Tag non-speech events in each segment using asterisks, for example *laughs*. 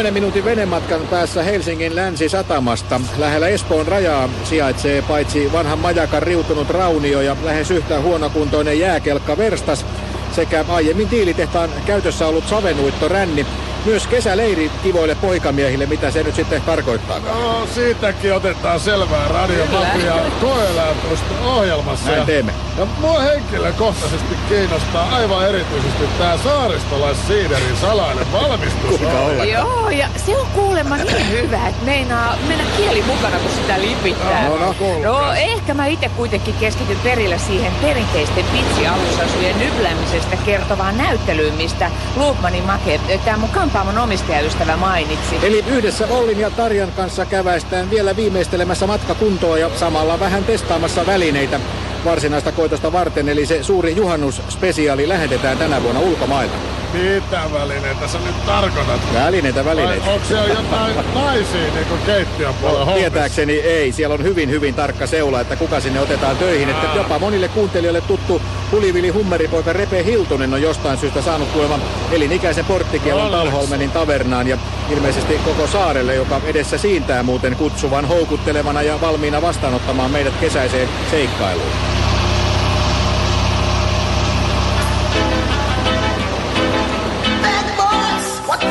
10 minuutin venematkan päässä Helsingin länsisatamasta. Lähellä Espoon rajaa sijaitsee paitsi vanhan majakan riutunut raunio ja lähes yhtä huonokuntoinen jääkelkka Verstas sekä aiemmin tiilitehtaan käytössä ollut savenuitto Ränni – myös kesäleiri kivoille poikamiehille, mitä se nyt sitten tarkoittaa. No, siitäkin otetaan selvää radiomapia koeläytöstä ohjelmassa. Näin teemme. Ja mua henkilökohtaisesti kiinnostaa aivan erityisesti tämä saaristolaissiiderin salainen valmistus. No. Joo, ja se on kuulemma niin hyvä, että meinaa mennä kieli mukana, kun sitä lipittää. No, no, no, ehkä mä itse kuitenkin keskityn perille siihen perinteisten pitsialusasujen nypläämisestä kertovaan näyttelyyn, mistä Luukmanin make, tämä mun Kampaamon omistajaystävä mainitsi. Eli yhdessä Ollin ja Tarjan kanssa käväistään vielä viimeistelemässä matkakuntoa ja samalla vähän testaamassa välineitä varsinaista koitosta varten, eli se suuri juhannusspesiaali lähetetään tänä vuonna ulkomailla. Mitä välineitä sä nyt tarkoitat? Välineitä, välineitä. Vai onko siellä jotain *laughs* naisia niin kuin keittiön puolella no, Tietääkseni ei. Siellä on hyvin, hyvin tarkka seula, että kuka sinne otetaan töihin. Että jopa monille kuuntelijoille tuttu hulivili hummeripoika Repe Hiltunen on jostain syystä saanut kuuleman elinikäisen porttikielon Talholmenin tavernaan ja ilmeisesti koko saarelle, joka edessä siintää muuten kutsuvan houkuttelevana ja valmiina vastaanottamaan meidät kesäiseen seikkailuun.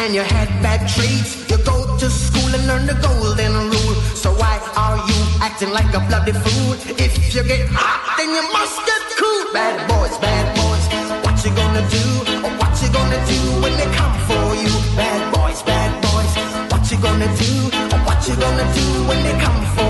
and you had bad traits, you go to school and learn the golden rule. So why are you acting like a bloody fool? If you get hot, then you must get cool. Bad boys, bad boys, what you gonna do? Or what you gonna do when they come for you? Bad boys, bad boys, what you gonna do? What you gonna do when they come for you?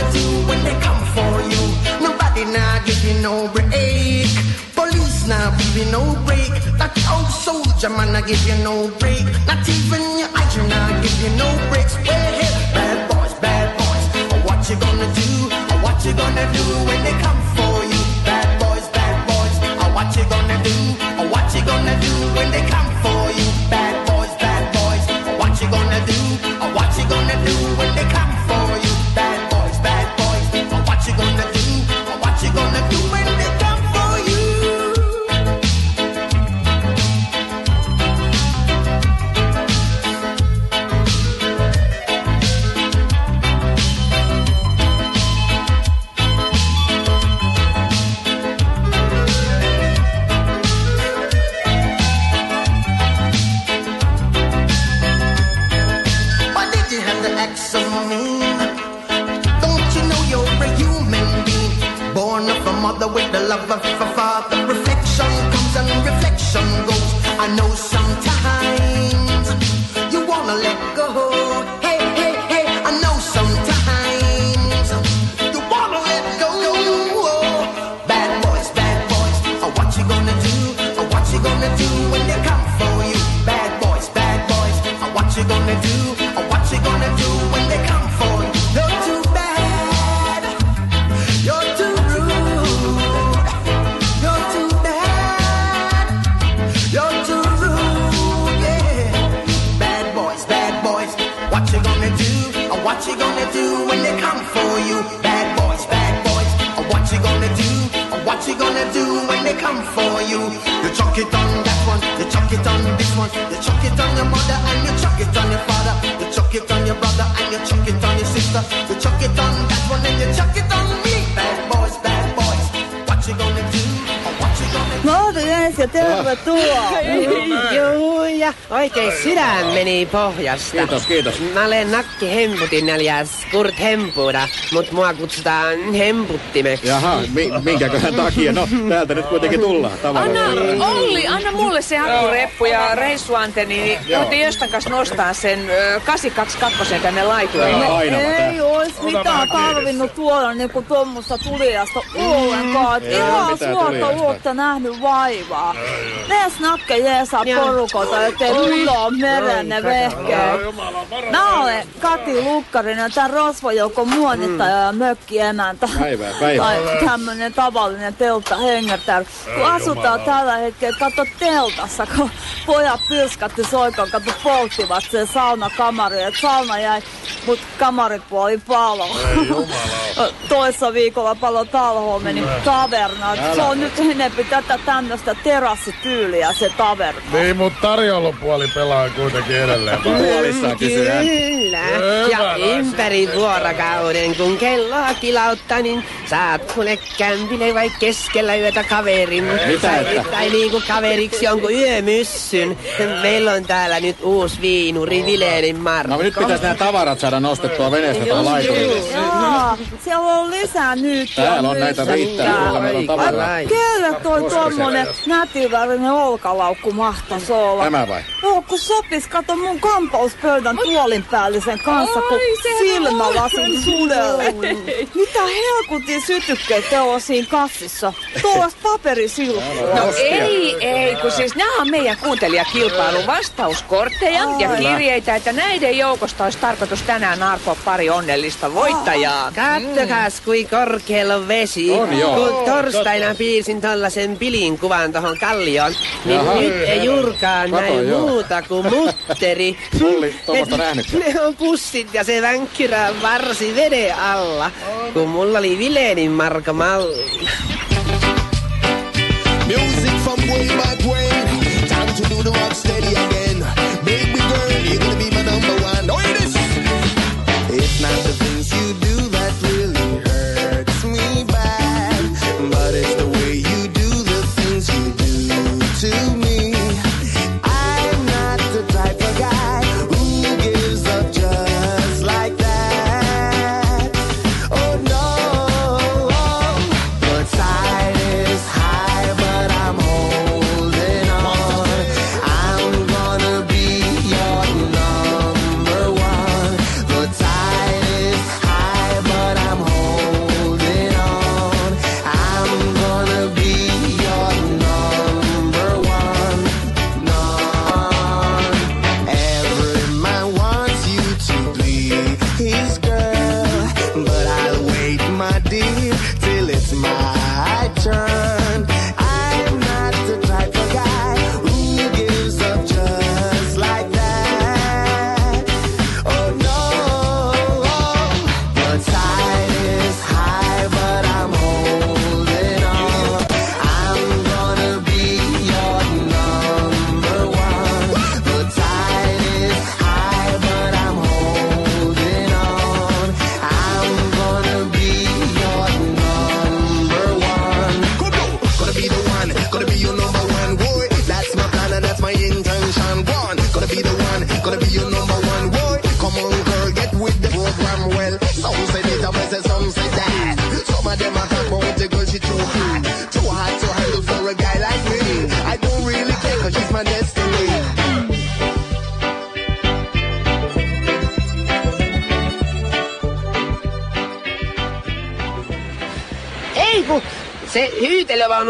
You gonna do when they come for you? Nobody now give you no break. Police now you no break. That old soldier man I give you no break. Not even your eyes now give you no breaks. Well, hey, bad boys, bad boys, what you gonna do? What you gonna do when they come for you? Bad boys, bad boys, what you gonna do? What you gonna do when they come sydän meni pohjasta. Kiitos, kiitos. Mä olen Nakki Hemputin alias Kurt Hempuda, mut mua kutsutaan Hemputtimeksi. Jaha, mi- minkäköhän takia? No, täältä nyt kuitenkin tullaan. Anna, Tavaroilla. Olli, anna mulle se akkureppu ja reissuanteni, niin voitte jostain kanssa nostaa sen ö, 822 tänne laitoille. Joo. Painava tää. Ei ois mitään tarvinnut tuoda niinku tuommoista tuliasta ollenkaan. Et Ei Ihan suorta uutta nähnyt vaivaa. Vees nakke jeesaa porukota, ettei mulla merenne Mä olen Kati Lukkarinen, tän rosvojoukon muonittaja ja mökkiemäntä. Päivää, päivää. Tai tämmönen tavallinen teltta hengertär. Kun asutaan tällä hetkellä, kato teltassa, kun pojat pyrskatti soikon, kato polttivat sen saunakamari. Et sauna jäi, mut kamaripuoli palo. *laughs* Toissa viikolla palo talho meni tavernaan. Se on nyt enempi tätä tämmöstä terassityyliä se taverna. Niin, mut tarjoulupuoli pelaa kuitenkin edelleen. *laughs* Puolissaan kysyy hän. Kyllä. Ja ympäri vuorokauden, kun kelloa kilauttaa, niin saat kuule kämpille vai keskellä yötä kaverin. Mitä tai, että? tai niinku kaveriksi jonkun yömyssyn. Meillä on täällä nyt uusi viinuri, Vileenin Marko. No nyt pitäisi nämä tavarat saada nostettua veneestä tai laiturille. Jaa, siellä on lisää nyyttiä Täällä on näitä riittää, kyllä meillä on tavaraa. Kelle toi tommonen nätivärinen olkalaukku mahtais olla? Tämä vai? Joo, kun sopis, kato mun kampauspöydän tuolin päällisen kanssa, kun silmälasin sudelle. Mitä helkutin sytykkeitä on siinä kassissa? Tuollaista paperisilppua. No ei, ei, kun siis nämä on meidän kuuntelijakilpailun vastauskortteja ja kirjeitä, että näiden joukosta olisi tarkoitus tänään narkoa pari onnellista voittajaa. Kattokas, kui korkealla on vesi. On joo. Kun torstaina piirsin tollasen pilin kuvan tohon kallioon, niin Jaha. nyt ei juurikaan Kato, näin joo. muuta kuin mutteri. *laughs* Olli, tuommoista nähnytkö? Ne on pussit ja se vänkkyrä varsi veden alla, kun mulla oli Vilenin Marko malli. Music from way back when. Time to do the rock steady again.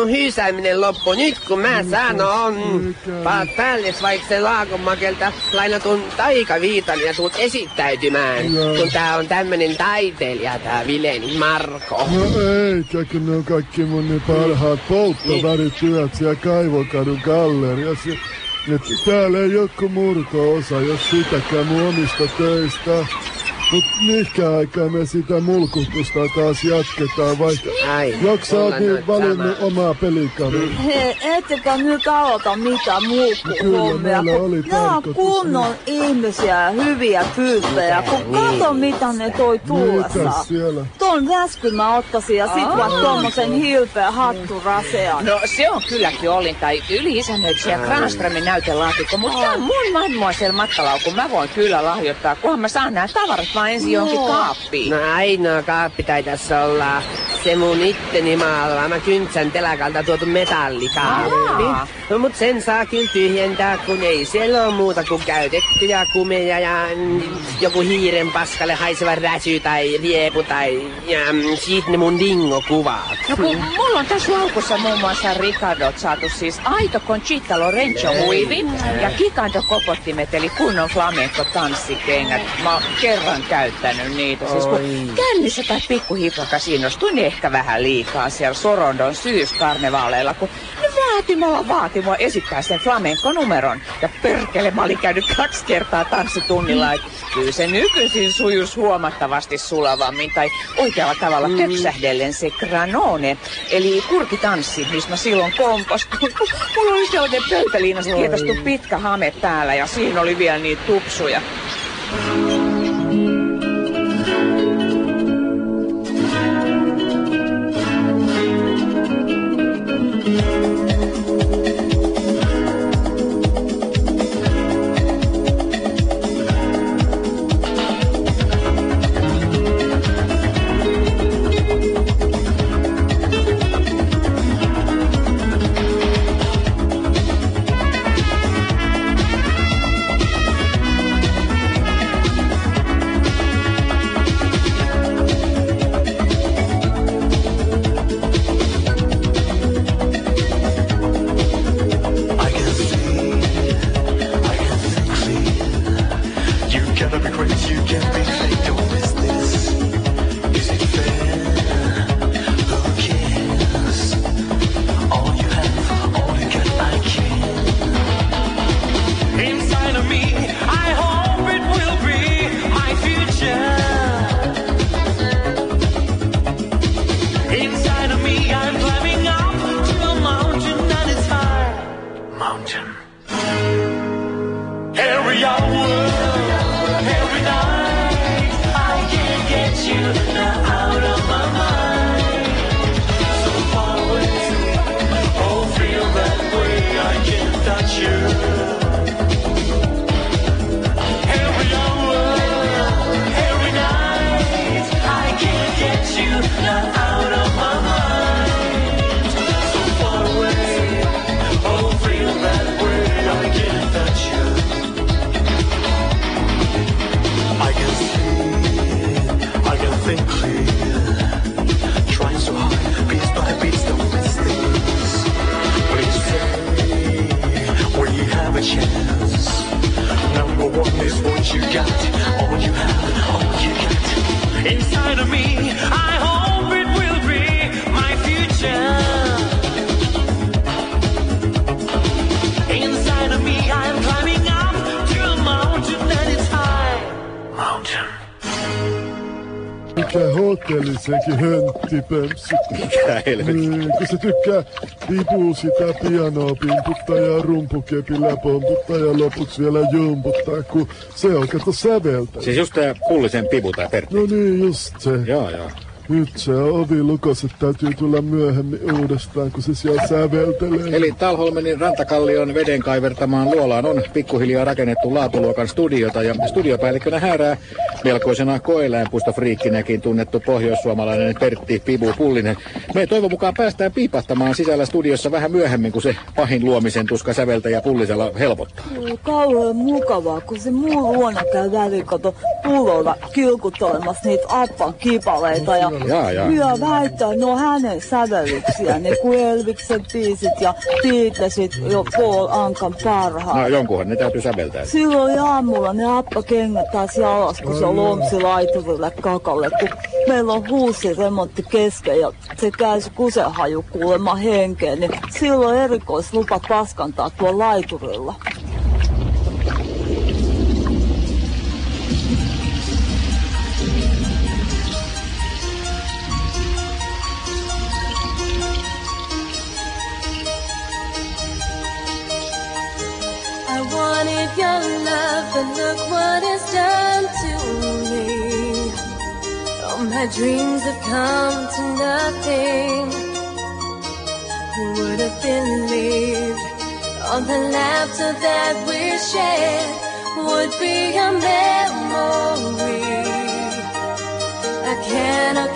Hyytelövaunun hyysääminen loppu nyt kun mä sanon. Paat päälle vaikka se laakonmakelta lainatun taikaviitan ja tuut esittäytymään. Kun tää on tämmönen taiteilija tää Vileni Marko. No eikä, kun ne on kaikki mun ne parhaat polttovärityöt siellä Kaivokadun galleriassa. Et täällä ei joku murto-osa, jos sitäkään mun omista töistä. Mut mihinkä aikaa me sitä mulkutusta taas jatketaan, vai Ai, oot niin valinnut sama. omaa pelikaveria? Hei, ettekä nyt aloita mitään mulkkuhommia, meillä oli kun nämä on kunnon ihmisiä ja hyviä tyyppejä, kun kato mitä ne toi tullessa. Mitäs siellä? Ton väskyn mä ottaisin ja sit vaan tommosen hilpeä hatturasean. No se on kylläkin Ollin tai yli-isännöitsijä Granströmin näytelaatikko, mutta tää on mun mademoiselle matkalaukku. Mä voin kyllä lahjoittaa, kunhan mä saan nämä tavarat vaan ensin johonkin kaappiin. No ainoa kaappi taitais olla se mun itteni maalaama kyntsän telakalta tuotu metallikaappi. Aa. No mut sen saa kyllä tyhjentää, kun ei siellä ole muuta kuin käytettyjä kumeja ja mm, joku hiiren paskalle haiseva räsy tai riepu tai ja mm, siitä ne mun dingokuvat. No kun mulla on tässä laukussa muun muassa Ricardot saatu siis aito Conchita Lorenzo huivi ja Kikando kopottimet eli kunnon flamenco tanssikengät. Mä oon kerran käyttänyt niitä. Siis kun kännissä tai pikkuhifrakas innostuin niin ehkä vähän liikaa siellä Sorondon syyskarnevaaleilla, kun ne vaati mua, vaati mua esittää sen flamenco-numeron. Ja perkele, mä olin käynyt kaksi kertaa tanssitunnilla, että kyllä se nykyisin sujus huomattavasti sulavammin tai oikealla tavalla mm. töksähdellen se granone, eli kurkitanssi, missä mä silloin kompastuin. Mulla oli sellainen pöytäliinasta kietostu pitkä hame päällä ja siinä oli vielä niitä tupsuja. think hotelli sekin hönttipömpsy. Mikä helvetti. Niin, kun se tykkää vipuu sitä pianoa pimputtaa ja rumpukepillä pomputtaa ja lopuksi vielä jumputtaa, kun se on kato säveltä. Siis just tää pullisen pivu tai Pertti. No niin, just se. Joo, joo. Nyt se ovi lukossa, täytyy tulla myöhemmin uudestaan, kun se siellä säveltelee. Eli Talholmenin rantakallion veden kaivertamaan luolaan on pikkuhiljaa rakennettu laatuluokan studiota ja studiopäällikkönä häärää melkoisena koeläinpuistofriikkinäkin tunnettu pohjoissuomalainen Pertti Pibu Pullinen. Me toivon mukaan päästään piipahtamaan sisällä studiossa vähän myöhemmin, kun se pahin luomisen tuska säveltäjä Pullisella helpottaa. Oli kauhean mukavaa, kun se muu luona käy väliin, kato pullolla kilkuttelemassa niitä appan kipaleita ja Jaa, jaa. Minä väittää, ne on hänen sävellyksiä, ne kuin Elviksen biisit ja Beatlesit ja Paul Ankan parhaat. No jonkunhan ne täytyy säveltää. Silloin aamulla ne appa kengät taas jalas, kun se lomsi laiturille kakalle, kun meillä on huusi remontti kesken ja se käy se kusehaju kuulemma henkeen, niin silloin erikoislupa paskantaa tuolla laiturilla. Wanted your love, but look what it's done to. My dreams have come to nothing. Who would have believed all the laughter that we shared would be a memory? I cannot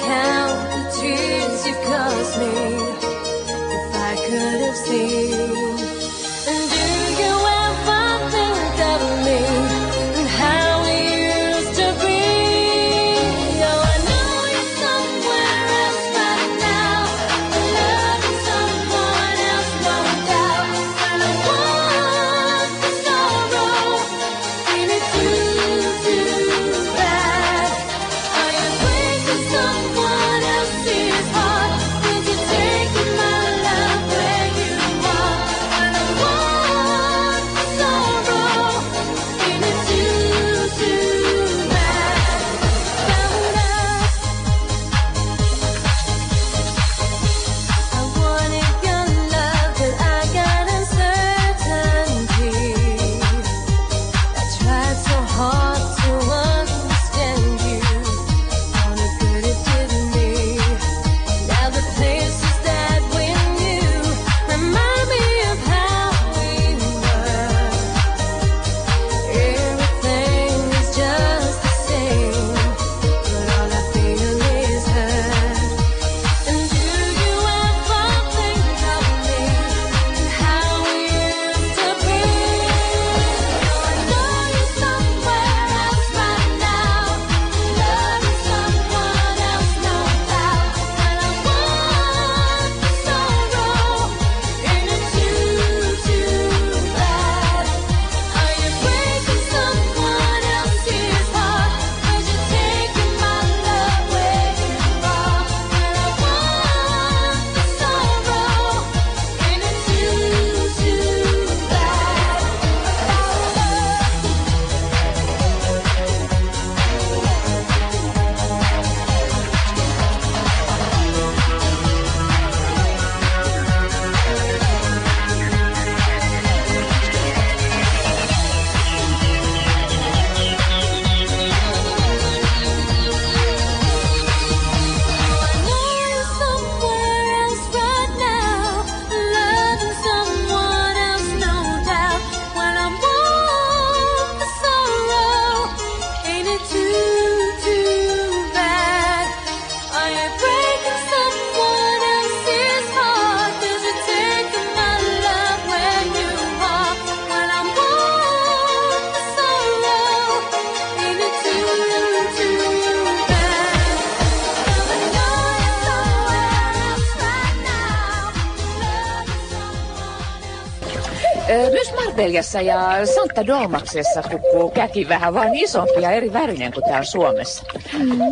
myös Marbeliassa ja Santa Dolmaksessa kukkuu käki vähän vaan isompi ja eri värinen kuin täällä Suomessa.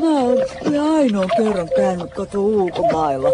Mä olen ainoa kerran käynyt kato ulkomailla.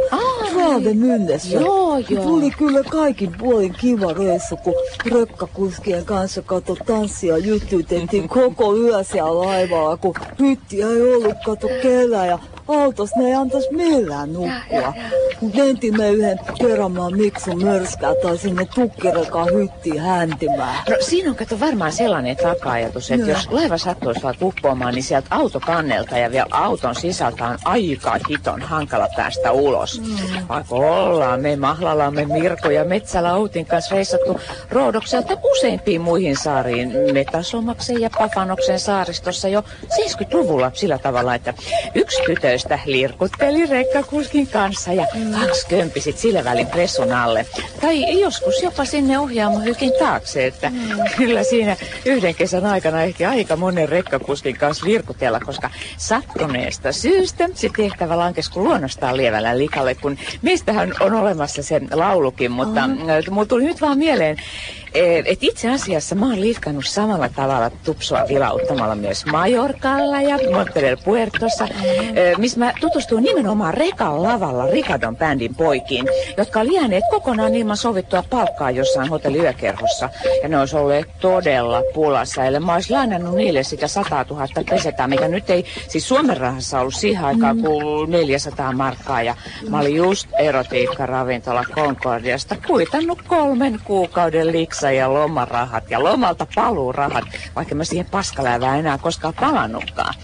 Travemyndessä. Joo, joo. Tuli kyllä kaikin puolin kiva reissu, kun rekkakuskien kanssa kato tanssia juttutettiin koko yö siellä laivalla, kun hyttiä ei ollut kato kelää ja autos ne ei antais millään nukkua. Mut mentimme yhden kerran miksun mörskää tai sinne tukkirekaan hyttiin häntimään. No siinä on kato varmaan sellainen taka-ajatus, että Joo. jos laiva sattuisi vaikka uppoamaan, niin sieltä autokannelta ja vielä auton sisältä on aika hiton hankala päästä ulos. Mm. Vaikka ollaan me Mahlalamme Mirko ja Metsälautin kanssa reissattu Roodokselta useimpiin muihin saariin, Metasomaksen ja Pafanoksen saaristossa jo 70-luvulla sillä tavalla, että yksi tytöistä lirkutteli rekkakuskin kanssa ja kaksi kömpisit sillä välin pressun alle. Tai joskus jopa sinne ohjaamohykin taakse, että kyllä siinä yhden kesän aikana ehti aika monen rekkakuskin kanssa lirkutella, koska sattuneesta syystä se tehtävä lankesi kuin luonnostaan lievällä likalle, kun meistähän on olemassa se laulukin, mutta äh, mulla tuli nyt vaan mieleen, että itse asiassa mä oon liikannut samalla tavalla tupsua vilauttamalla myös Majorkalla ja Monterel Puertossa, eh, missä mä tutustuin nimenomaan Rekan lavalla Ricardon bändin poikiin, jotka oli jääneet kokonaan ilman sovittua palkkaa jossain hotelliyökerhossa. Ja ne olisi olleet todella pulassa, eli mä olisin lainannut niille sitä 100 000 pesetää, mikä nyt ei siis Suomen rahassa ollut siihen aikaan kuin 400 markkaa. Ja mä olin just erotiikka-ravintola Concordiasta kuitannut kolmen kuukauden liksa ja lomarahat ja lomalta paluurahat, vaikka mä siihen paskaläivään enää koskaan palannutkaan.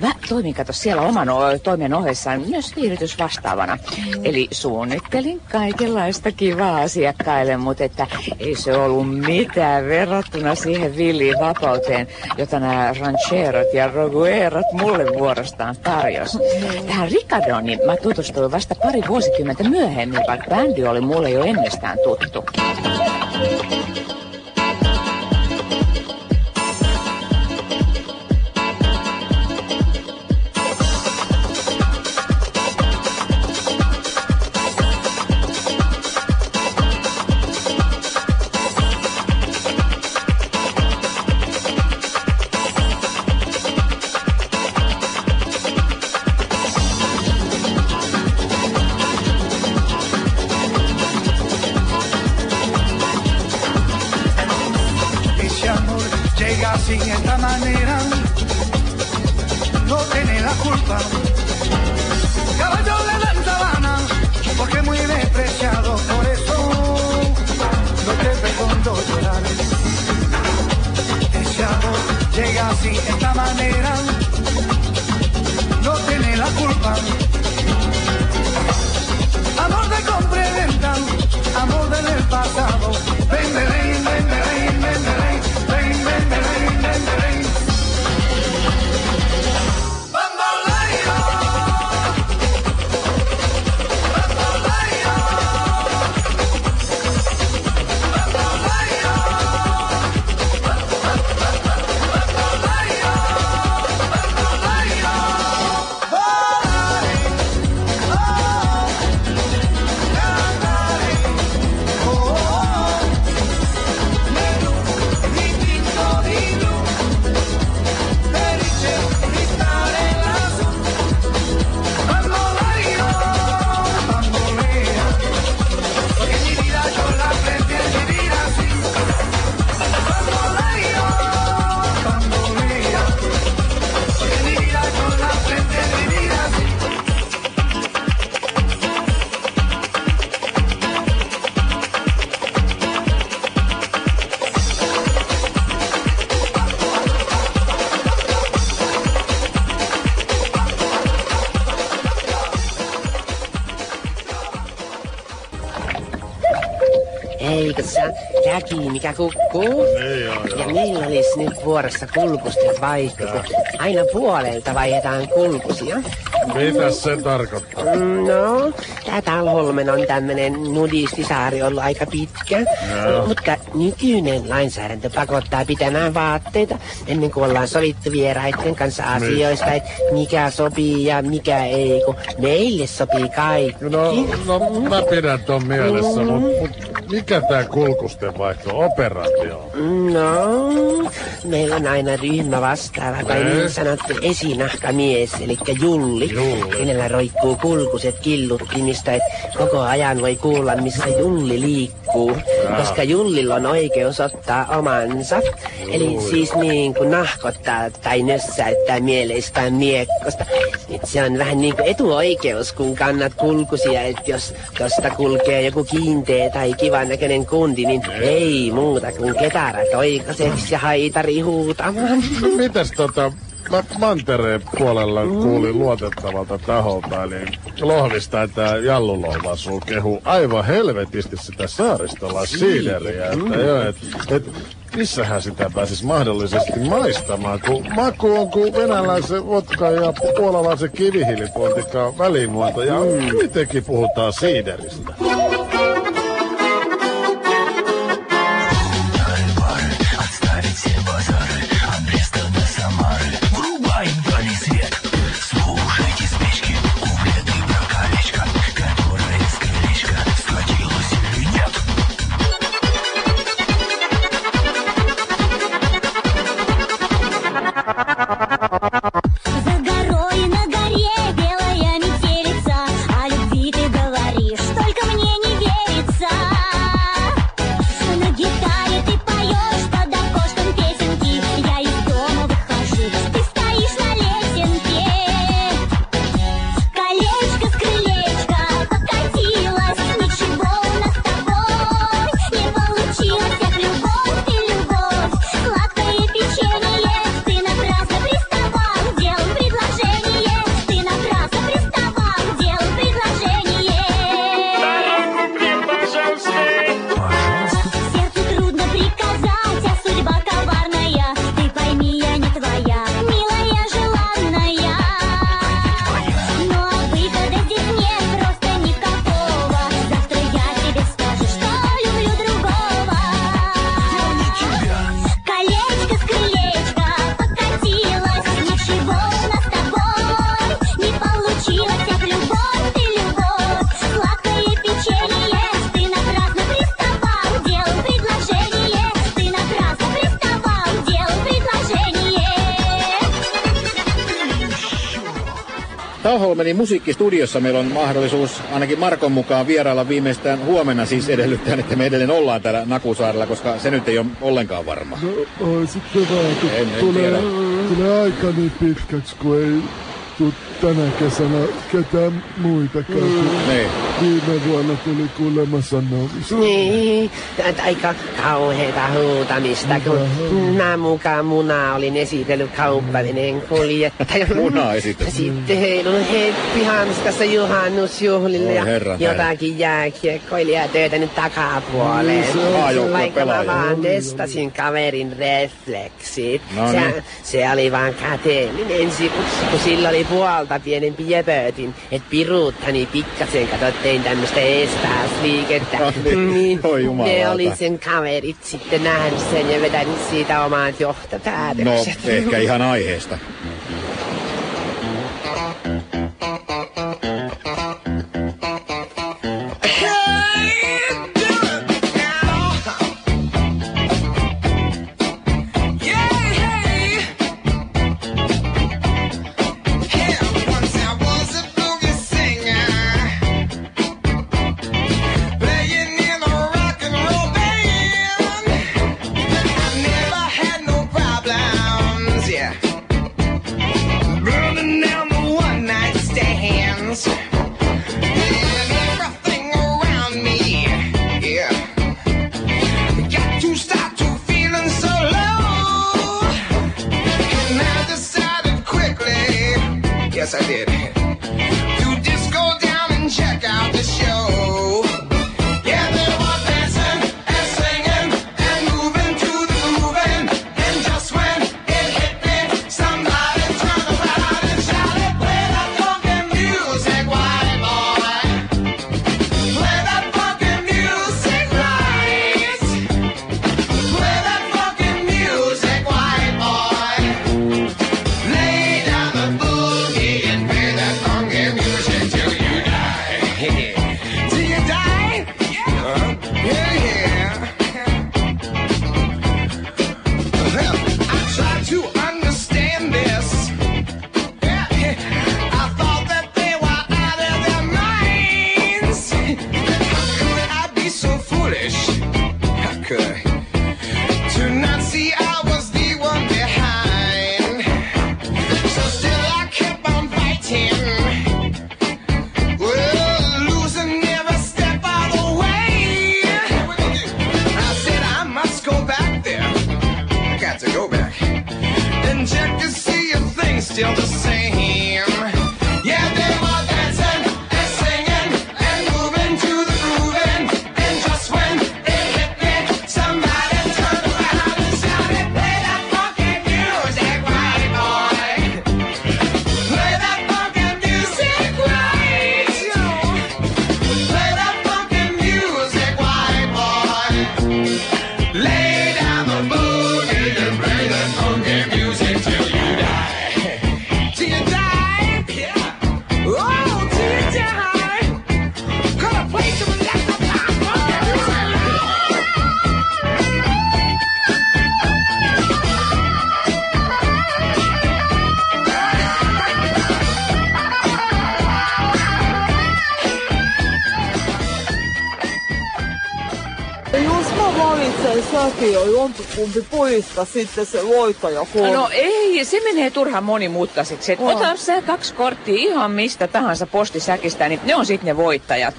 Mä toimin kato siellä oman toimen ohessaan myös viihdytysvastaavana. Eli suunnittelin kaikenlaista kivaa asiakkaille, mutta että ei se ollut mitään verrattuna siihen villiin vapauteen, jota nämä rancherot ja roguerot mulle vuorostaan tarjos. Tähän Ricardon niin mä tutustuin vasta pari vuosikymmentä myöhemmin, vaikka bändi oli mulle jo ennestään tuttu. Ese sä käki, mikä kukkuu? Ja meillä olisi nyt vuorossa kulkusten vaihto, kun aina puolelta vaihdetaan kulkusia. Mitä se tarkoittaa? Mm, No, tää Talholmen on tämmönen nudistisaari ollut aika pitkä. Mutta nykyinen lainsäädäntö pakottaa pitämään vaatteita ennen kuin ollaan sovittu vieraiden kanssa asioista, että mikä sopii ja mikä ei, kun meille sopii kaikki. No, no mä pidän ton mielessä, mut, mut mikä tää kulkusten vaihto operaatio on? No, meillä on aina ryhmä vastaava tai niin sanottu esinahkamies, eli Julli. Julli. Kenellä roikkuu kulkuset killuttimista, että koko ajan voi kuulla, missä Julli liikkuu. Koska Jullilla on oikeus ottaa omansa. Eli siis niin kuin nahkottaa tai nössäyttää mieleistään miekkosta. Nyt se on vähän niin kuin etuoikeus, kun kannat kulkusia, että jos tosta kulkee joku kiinteä tai kivan näköinen kundi, niin ei muuta kuin ketarat oikaseksi ja haitari huutamaan. Mitäs tota, mä mantereen puolella kuulin luotettavalta taholta, eli Lohvista, että Jallulohvasu kehu aivan helvetisti sitä saaristolla siideriä, että joo, et, et, missähän sitä pääsis mahdollisesti maistamaan, kun maku on kuin venäläisen vodka ja puolalaisen kivihiilipontikkaan välimuoto, ja kuitenkin puhutaan siideristä. Musiikkistudiossa meillä on mahdollisuus ainakin Markon mukaan vierailla viimeistään huomenna siis edellyttäen, että me edelleen ollaan täällä Nakusaarella, koska se nyt ei ole ollenkaan varma. No, sitten vaan, kun En- en tulee, tiedä. tulee aika niin pitkäksi, kun ei tuu tänä kesänä ketään muitakaan. kun Niin. Viime vuonna tuli kuulemma sanomista. Niin, aika kauheeta huutamista, kun mä mukaan muna olin esitellyt kauppaveneen kuljettaja. *laughs* Munaa esitellyt. Sitten heilun heppi Hanskassa juhannusjuhlille ja herran jotakin jääkiekkoilijaa töitä nyt takapuoleen. Niin, se on Vaikka mä vaan testasin kaverin refleksit. No se, niin. se oli vaan käteellinen ensi, kun sillä oli puolta pienempi jöpötin. Et piruuttani pikkasen, kato, tein tämmöstä eestaasliikettä. No niin. Oi ne jumalauta. oli sen kaverit sitten nähnyt sen ja vetänyt siitä omat No, johtopäätökset. ehkä ihan aiheesta. *laughs* Säkin ole jompikumpi pojista sitten se voittaja No ei, se menee turhan monimutkaiseksi. Oh. Ota sä kaksi korttia ihan mistä tahansa postisäkistä, niin ne on sitten ne voittajat.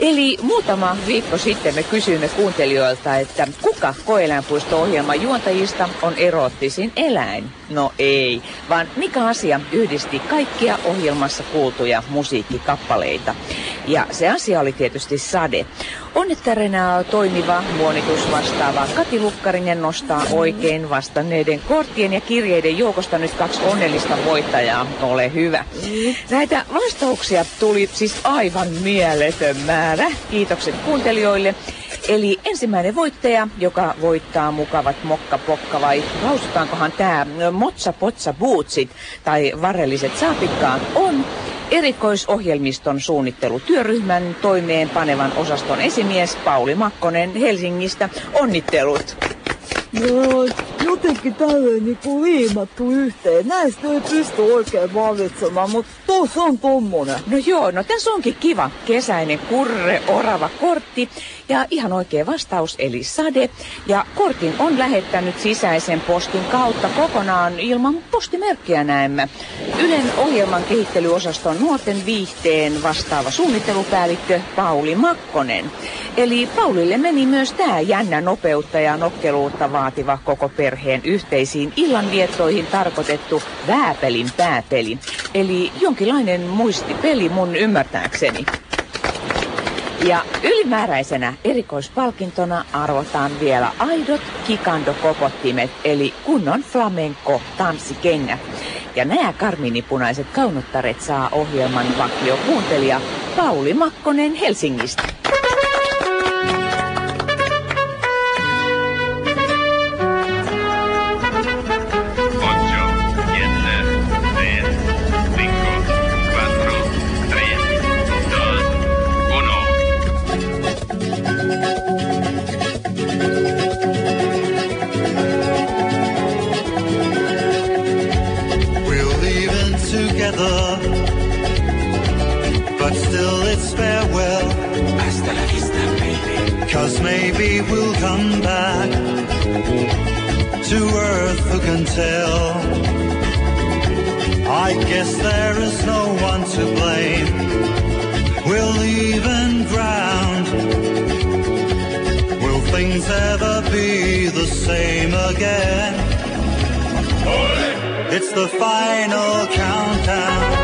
Eli muutama viikko sitten me kysyimme kuuntelijoilta, että kuka koeläinpuisto-ohjelman juontajista on eroottisin eläin? No ei, vaan mikä asia yhdisti kaikkia ohjelmassa kuultuja musiikkikappaleita? Ja se asia oli tietysti sade. Onnettarena toimiva muonitus vastaava Kati Lukkarinen nostaa oikein vastanneiden korttien ja kirjeiden joukosta nyt kaksi onnellista voittajaa. Ole hyvä. Näitä vastauksia tuli siis aivan mieletön määrä. Kiitokset kuuntelijoille. Eli ensimmäinen voittaja, joka voittaa mukavat mokka pokka vai lausutaankohan tämä motsa potsa bootsit tai varelliset saapikkaat on erikoisohjelmiston suunnittelutyöryhmän toimeenpanevan osaston esimies Pauli Makkonen Helsingistä. Onnittelut! No, jotenkin tälleen niinku liimattu yhteen. Näistä ei pysty oikein valitsemaan, mutta tuossa on tommonen. No joo, no tässä onkin kiva kesäinen kurre orava kortti ja ihan oikea vastaus eli sade. Ja kortin on lähettänyt sisäisen postin kautta kokonaan ilman postimerkkiä näemme. Ylen ohjelman kehittelyosaston nuorten viihteen vastaava suunnittelupäällikkö Pauli Makkonen. Eli Paulille meni myös tämä jännä nopeutta ja nokkeluutta vaativa koko perheen yhteisiin illanviettoihin tarkoitettu vääpelin pääpeli. Eli jonkinlainen muistipeli mun ymmärtääkseni. Ja ylimääräisenä erikoispalkintona arvotaan vielä aidot kikandokopottimet, eli kunnon flamenco tanssikengät. Ja nämä karminipunaiset kaunottaret saa ohjelman vakio kuuntelija Pauli Makkonen Helsingistä. Come back to earth, who can tell? I guess there is no one to blame. We're leaving ground. Will things ever be the same again? It's the final countdown.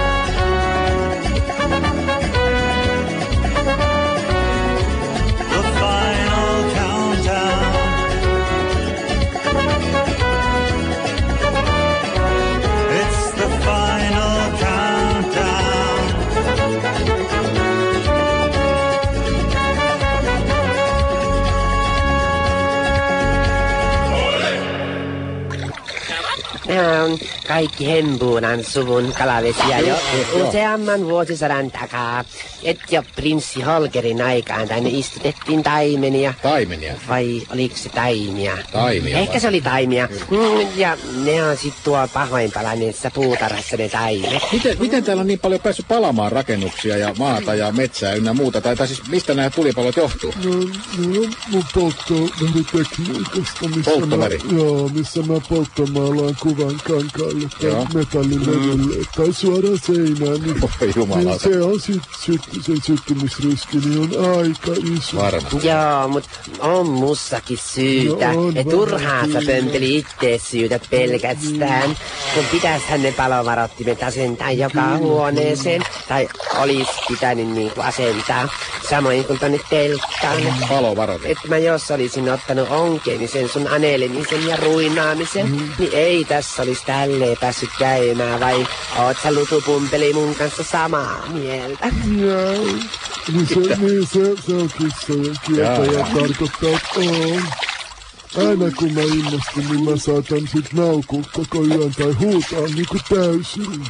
Kaikki Hembuunan suvun kalavesiä jo useamman vuosisadan takaa. Et prinssi Holgerin aikaan tänne istutettiin taimenia. Taimenia. Vai oliko se taimia? Taimia Ehkä vai? se oli taimia. Mm, ja ne on sit tuolla pahoinpalaneessa puutarhassa ne taimet. Miten, miten täällä on niin paljon päässyt palamaan rakennuksia ja maata ja metsää ynnä muuta? Tai, tai siis mistä nämä tulipalot johtuu? No, no polttoveritekniikasta, missä mä, joo, missä mä polttomaalaan kuvan kankaalle tai Joo. metallilevylle tai suoraan seinään. Niin, Oi niin se on sit, syt, se syttymisriski niin on aika iso. Varma. Joo, mut on mussakin syytä. No on ja turhaa sä pömpeli itse syytät pelkästään. Kun pitäisihän ne palovarottimet asentaa joka huoneeseen. Tai olis pitänyt niinku asentaa. Samoin kuin tonne telttaan. Palovaroitus. Että mä jos olisin ottanut onkeenisen sun anelemisen ja ruinaamisen, Mm. niin ei tässä olisi tälleen päässyt käymään. Vai oot sä lutupumpeli mun kanssa samaa mieltä? Joo. Niin se, niin se, se on kissojen kieltäjä Jaa. tarkoittaa, että on. Aina kun mä innostun, niin mä saatan sit naukua koko yön tai huutaa niinku täysillä.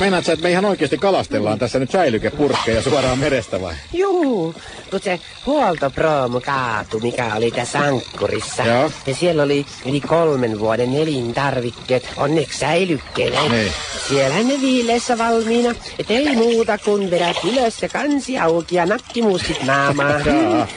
Meinaat sä, että me ihan oikeasti kalastellaan tässä nyt säilykepurkkeja suoraan merestä vai? Juu, kun se huoltoproomu kaatu, mikä oli tässä ankkurissa. Joo. Ja siellä oli yli kolmen vuoden elintarvikkeet, onneksi säilykkeinä. Niin. Siellä ne viileessä valmiina, et ei muuta kuin vedät ylös ja kansi auki ja nakkimuskit naamaan.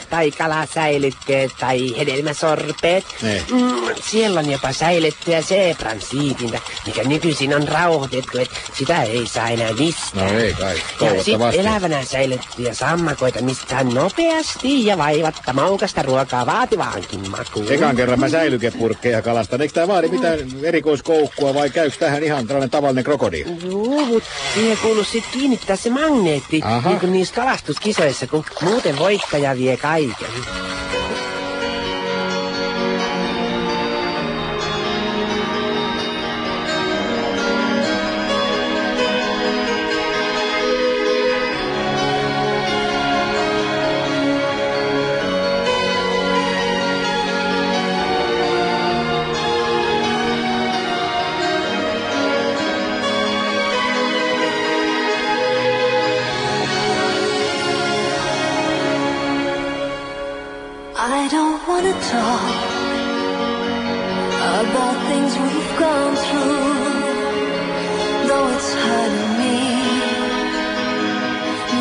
Tai kalasäilykkeet tai hedelmäsorpeet. Niin. Mm, siellä on jopa säilettyä zebran siitintä, mikä nykyisin on rauhoitettu, et sitä ei saa enää mistään. No ei kai, Ja sit elävänä säilyttyjä sammakoita mistään nopeasti ja vaivatta maukasta ruokaa vaativaankin makuun. Ekan kerran mä säilykepurkkeja kalastan. Eikö tää vaadi mitään erikoiskoukkua vai käykö tähän ihan tällainen tavallinen krokodiili? Juu, mut siihen kuuluu sit kiinnittää se magneetti, Aha. niin kuin niissä kalastuskisoissa, kun muuten voittaja vie kaiken. Talk about things we've gone through, though it's hurting me.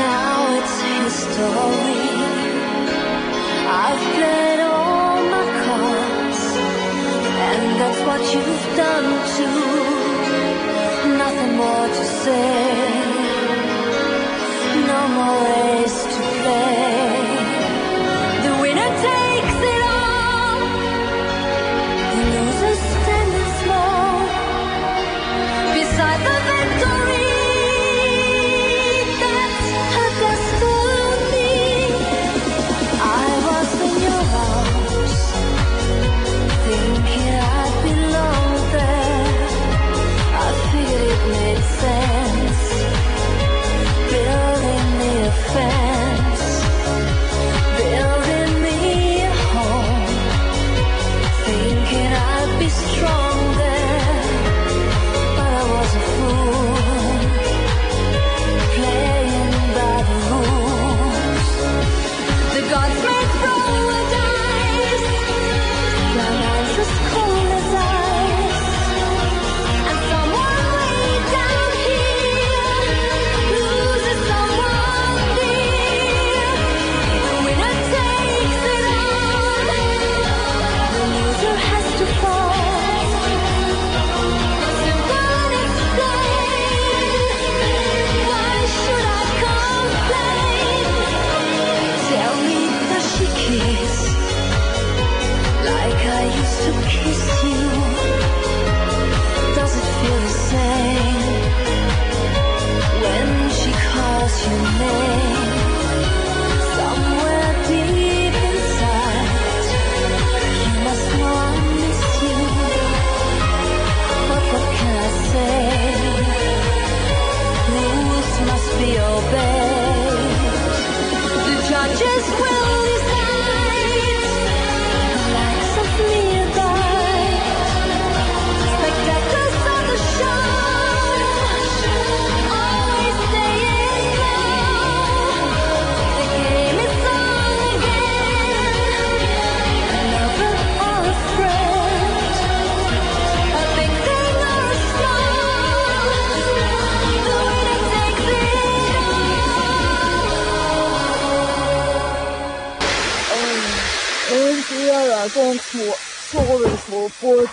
Now it's history. I've played all my cards, and that's what you've done too. Nothing more to say,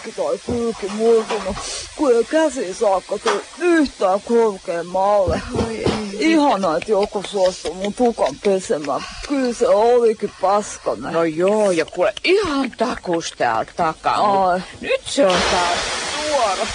poikki tai kylki murtunut, kun ei käsi saakka tule yhtään korkeammalle. Ihana, että joku suostui mun tukan pesemään. Kyllä se olikin paskana. No joo, ja kuule ihan takus täältä takaa. Nyt se on taas suora.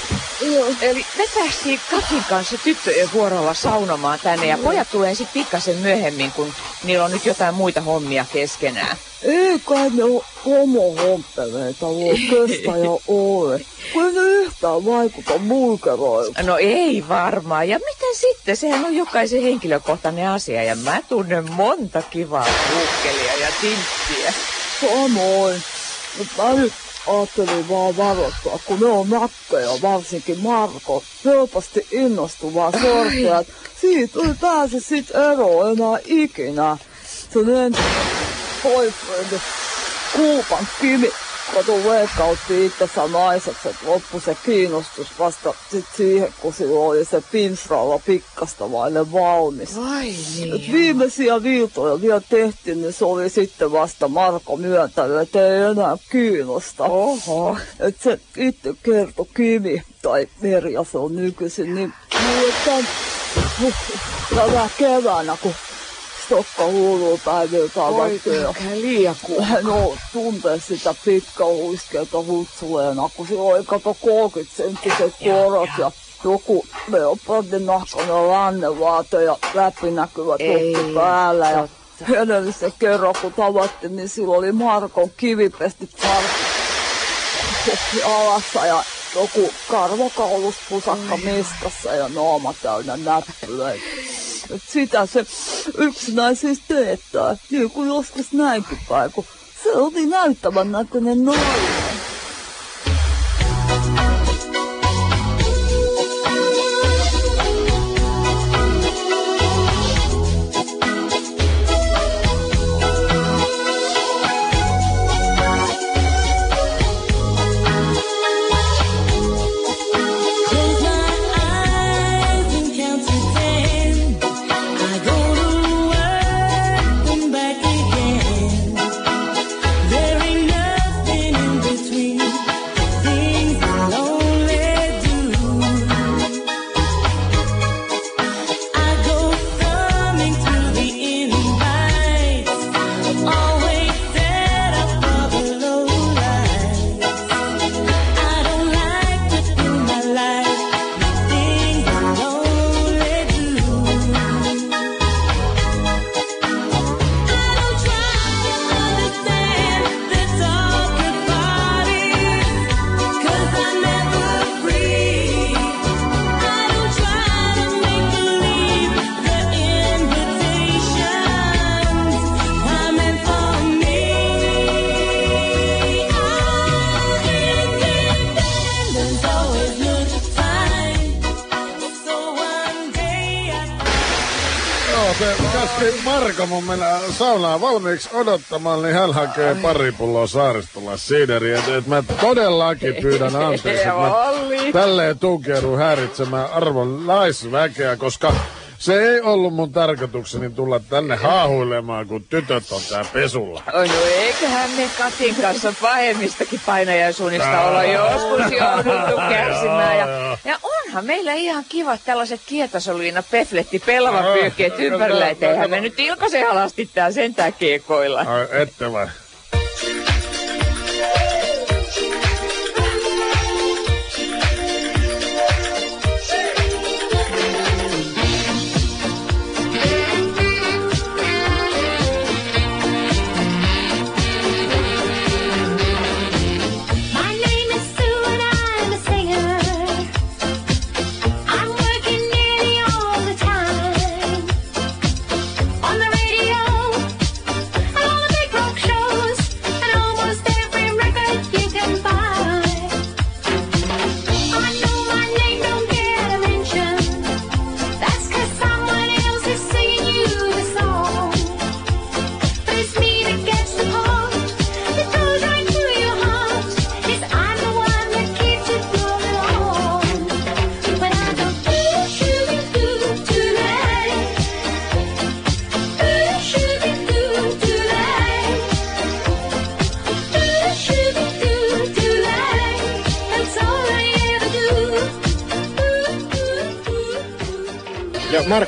Eli me päästiin Katin kanssa tyttöjen vuorolla saunomaan tänne ja pojat tulee sitten pikkasen myöhemmin, kun niillä on nyt jotain muita hommia keskenään. Ei kai ne ole homohomppeleita voi *laughs* kestä ja ole. Kun ne yhtään vaikuta mulkeroilta. No ei varmaan. Ja miten sitten? Sehän on jokaisen henkilökohtainen asia ja mä tunnen monta kivaa kuukkelia ja tinttiä. Samoin. Mutta mä nyt ajattelin vaan varoittaa, kun ne on nakkeja, varsinkin Marko, helposti innostuvaa sortia. että Siitä ei pääse sit eroon enää ikinä. Se on entinen boyfriend, Kuupan Kimi, kato veikkautti itsensä naiseksi, että loppu se kiinnostus vasta sit siihen, kun sillä oli se pinsralla pikkasta vaille valmis. Vai niin? Et viimeisiä viiltoja vielä tehtiin, niin se oli sitten vasta Marko myöntänyt, että ei enää kiinnosta. Oho. Et se itse kertoi Kimi, tai Merja se on nykyisin, niin, niin että tänä keväänä, kun Stokka huulupäiviltä Oi, avattiin. älkää liiku. Hän *laughs* on tuntee sitä pitkähuiskeita hutsuleena, kun se oli kato 30 senttiset korot ja joku leopardin nahkainen lännevaate ja läpinäkyvä tukki päällä. Ja edellisen kerran kun tavattiin, niin sillä oli Markon kivipestit farkku *laughs* alassa ja joku karvakauluspusakka niskassa ja naama täynnä näppylöitä. Sitä se yksinäisyys teettää, niin kuin joskus näinkin päin, kun se oli näyttävän näköinen nainen. Saunaan valmiiksi odottamaan, niin hän hakee pari pulloa saaristolla siideriä. Et, mä todellakin pyydän *laughs* anteeksi, että mä tälleen tunkeudun häiritsemään arvon naisväkeä, koska se ei ollut mun tarkoitukseni tulla tänne haahuilemaan, kun tytöt on tää pesulla. Oi no eiköhän me Katin kanssa pahemmistakin painajaisuunnista olla joskus jouduttu kärsimään. Ja, ja onhan meillä ihan kivat tällaiset kietasoliina pefletti pelvapyykkeet ympärillä, et eihän me nyt ilkasen alasti tää sentään kiekoilla. Ai, ette vai?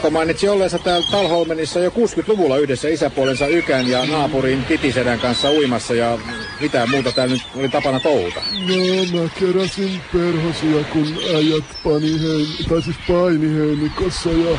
Marko mainitsi olleensa täällä Talholmenissa jo 60-luvulla yhdessä isäpuolensa Ykän ja naapurin Titisedän kanssa uimassa ja mitä muuta täällä nyt oli tapana touhuta. No, mä keräsin perhosia, kun äijät pani hein, tai siis paini heinikossa ja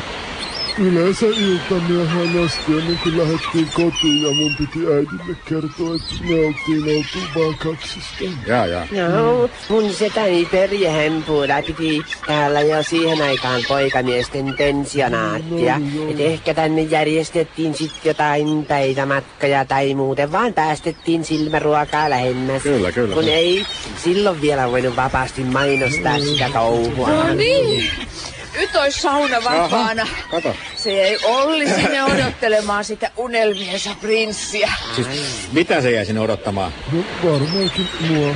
yleensä iltamyöhään asti ennen kuin lähdettiin kotiin ja mun piti äidille kertoa, että me oltiin oltu vaan kaksistaan. Jaa, jaa. No, mun setäni perjehempuuda piti täällä jo siihen aikaan poikamiesten pensionaattia. Et ehkä tänne järjestettiin sit jotain päivämatkoja tai muuten vaan päästettiin silmäruokaa lähemmäs. Kyllä, kyllä. Kun ei silloin vielä voinut vapaasti mainostaa sitä touhua. No niin. Nyt olisi sauna vapaana. Kato. Se ei Olli sinne odottelemaan sitä unelmiensa prinssiä. Siis mitä se jäi sinne odottamaan? No varmaankin mua.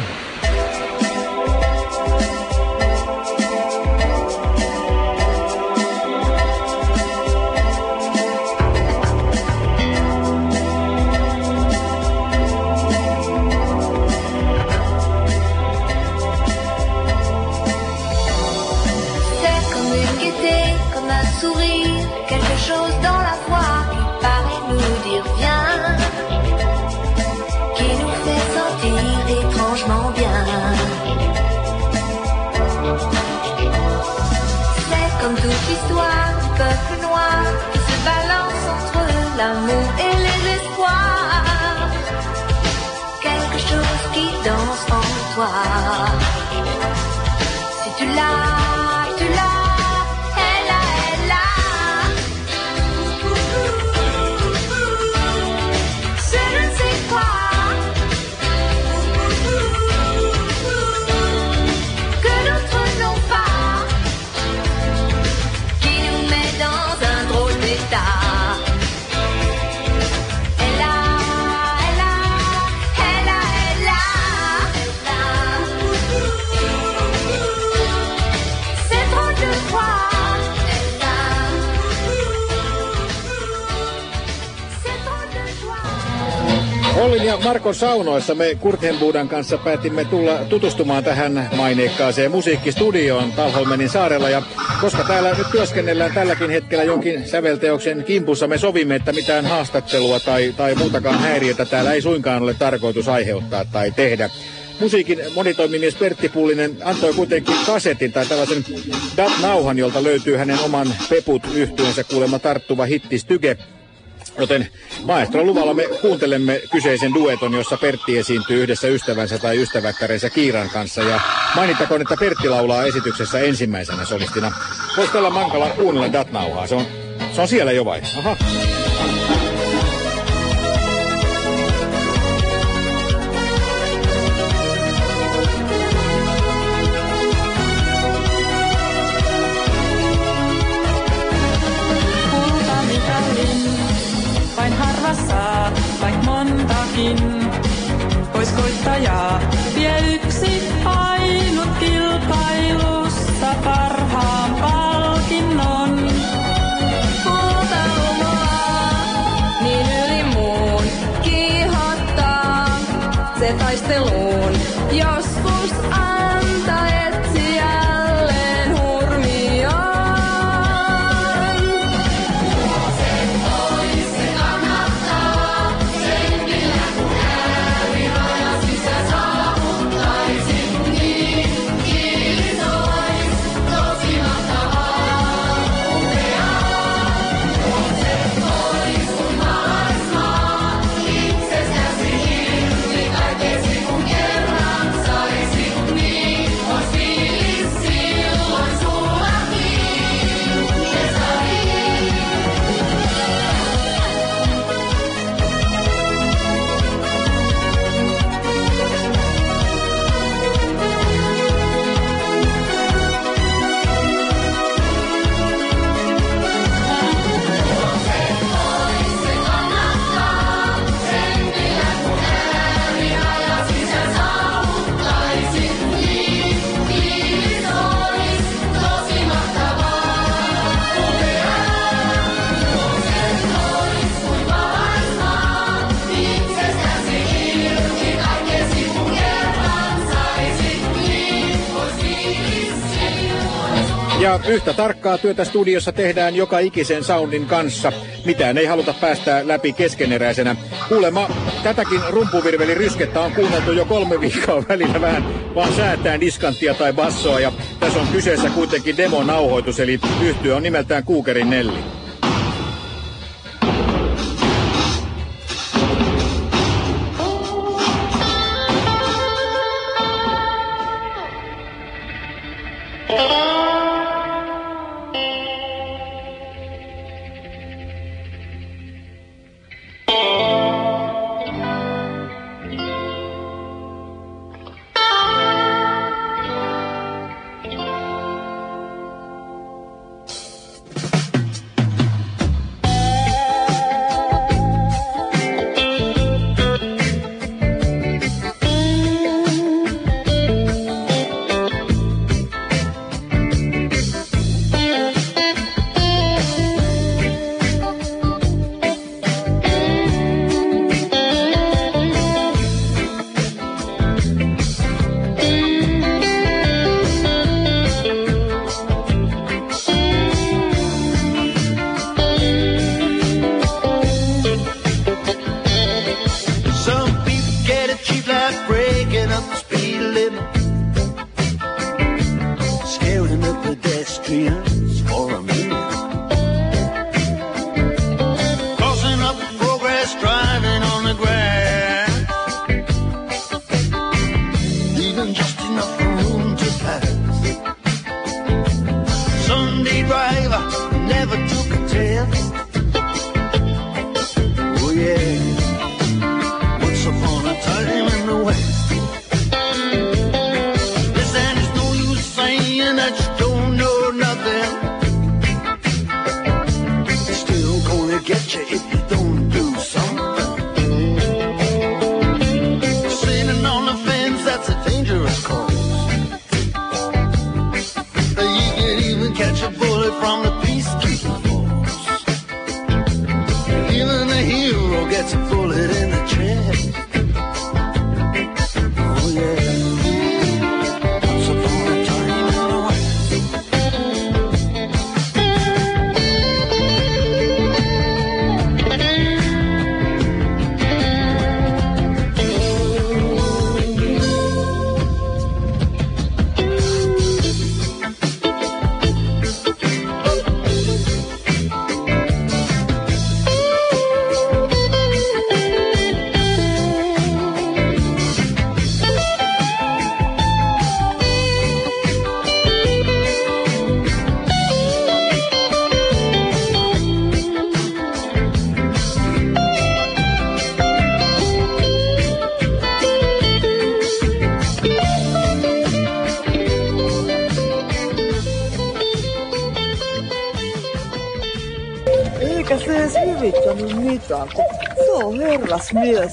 En Markon saunoissa me Kurthenbuudan kanssa päätimme tulla tutustumaan tähän maineikkaaseen musiikkistudioon Talholmenin saarella. Ja koska täällä nyt työskennellään tälläkin hetkellä jonkin sävelteoksen kimpussa, me sovimme, että mitään haastattelua tai, tai muutakaan häiriötä täällä ei suinkaan ole tarkoitus aiheuttaa tai tehdä. Musiikin monitoimimies Pertti Pullinen antoi kuitenkin kasetin tai tällaisen dat-nauhan, jolta löytyy hänen oman Peput yhtyensä kuulemma tarttuva hitti Styge. Joten maestron luvalla me kuuntelemme kyseisen dueton, jossa Pertti esiintyy yhdessä ystävänsä tai ystäväkkäreensä Kiiran kanssa. Ja mainittakoon, että Pertti laulaa esityksessä ensimmäisenä solistina. Voisi tällä mankala kuunnella dat-nauhaa. Se on, se on siellä jo vai? Aha. Pois koittajaa Yhtä tarkkaa työtä studiossa tehdään joka ikisen soundin kanssa. Mitään ei haluta päästää läpi keskeneräisenä. Kuulemma tätäkin rumpuvirveli ryskettä on kuunneltu jo kolme viikkoa välillä vähän vaan säätään diskanttia tai bassoa. Ja tässä on kyseessä kuitenkin demonauhoitus, eli yhtyö on nimeltään Kuukerin Nelli.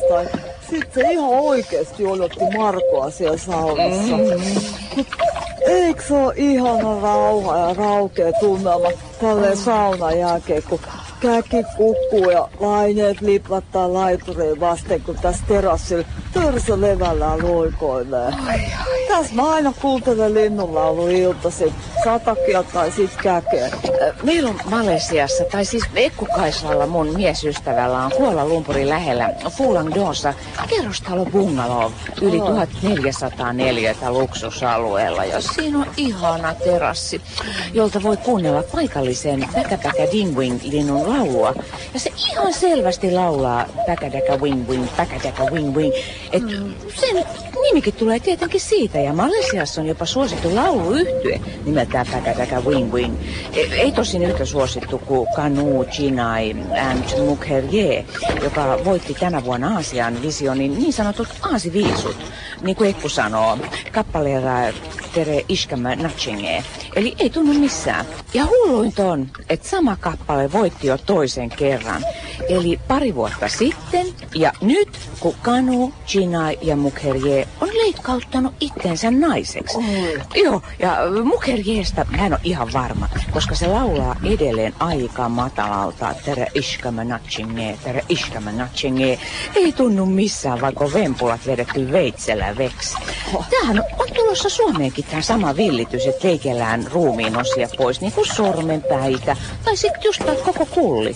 Tai sitten se ihan oikeesti odotti Markoa siellä saunassa. Mm-hmm. Eikö se ole ihana rauha ja raukea tunnelma tälleen saunan jälkeen, kun käki kukkuu ja laineet liplattaa laituriin vasten, kun tässä terassilla törsö levällään loikoilee. Tässä mä aina kuuntelen linnunlaulu iltaisin, satakia tai sit käkeä. Meillä on Malesiassa, tai siis Ekkukaislalla mun miesystävällä on Kuola Lumpurin lähellä Fulangdoossa kerrostalo bungalow yli 1404 luksusalueella. Ja siinä on ihana terassi, jolta voi kuunnella paikallisen Päkäpäkä Dingwing linnun laulua. Ja se ihan selvästi laulaa Päkädäkä Wing Wing, Päkädäkä Wing Wing. Et sen nimikin tulee tietenkin siitä. Ja Malesiassa on jopa suosittu lauluyhtye nimeltään Päkädäkä Wing Wing. E- Ei tosin yhtä suosittu kuin Kanu Chinai and Mukherjee, joka voitti tänä vuonna Aasian visionin niin sanotut aasiviisut. Niin kuin Ekku sanoo, kappaleella Tere Ishkama Natchinge. Eli ei tunnu missään. Ja hulluinta on, että sama kappale voitti jo toisen kerran. Eli pari vuotta sitten ja nyt, kun Kanu, Gina ja Mukherjee on leikkauttanut itsensä naiseksi. Joo, ja Mukherjeesta mä en ole ihan varma, koska se laulaa edelleen aika matalalta. Tere ishkama natchinge, tere ishkama natchinge. Ei tunnu missään, vaikka on vempulat vedetty veitsellä veksi. Tämähän on tulossa Suomeenkin tämä sama villitys, että leikellään ruumiin osia pois, niin kuin sormenpäitä. Tai sitten just koko kulli.